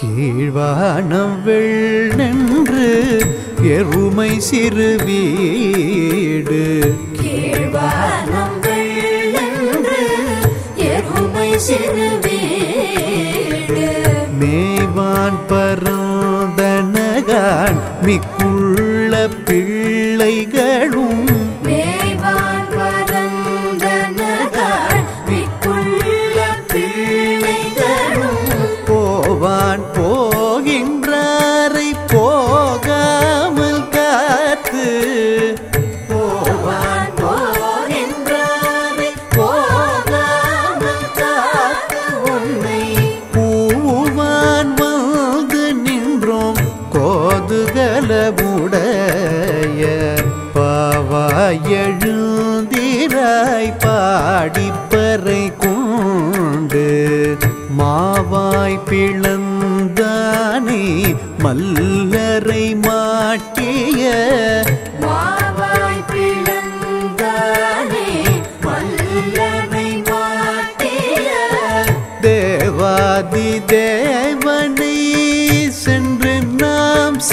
کم سر ویم سیوان پرد نڑوں پوائر پاڑ پھر کان موند مو من سام س